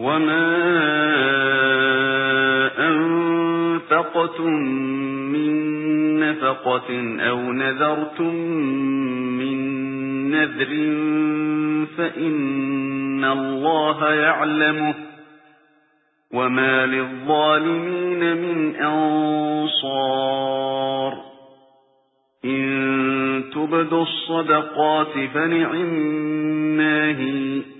وَمَا أَنفَقْتُم مِّن نَّفَقَةٍ أَوْ نَذَرْتُم مِّن نَّذْرٍ فَإِنَّ اللَّهَ يَعْلَمُهُ وَمَا لِلظَّالِمِينَ مِنْ أَنصَارٍ إِن تُبْدُوا الصَّدَقَاتِ فَنِعِمَّا هِيَ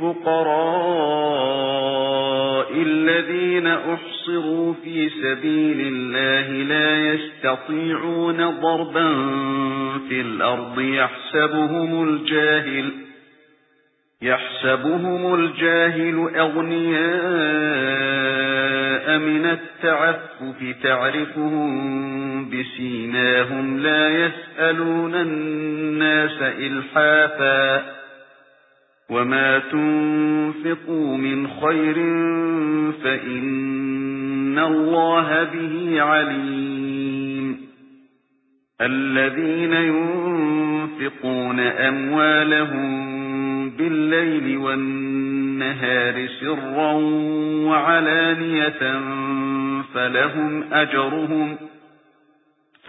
لِلْفُقَرَاءِ الَّذِينَ أُحْصِرُوا فِي سَبِيلِ اللَّهِ لا يَسْتَطِيعُونَ ضَرْبًا فِي الْأَرْضِ. يَحْسَبُهُمُ الْجَاهِلُ يَحْسَبُهُمُ الْجَاهِلُ أَغْنِيَاءَ مِنَ التَّعَفُّفِ. تَعْرِفُهُم بِسِيمَاهُمْ لَا يَسْأَلُونَ النَّاسَ إِلْحَافًا. وَمَا تُنفِقُوا مِنْ خَيْرٍ فَإِنَّ اللَّهَ بِهِ عَلِيمٌ الَّذِينَ يُنفِقُونَ أَمْوَالَهُم بِاللَّيْلِ وَالنَّهَارِ سِرًّا وَعَلَانِيَةً فَلَهُمْ أَجْرُهُمْ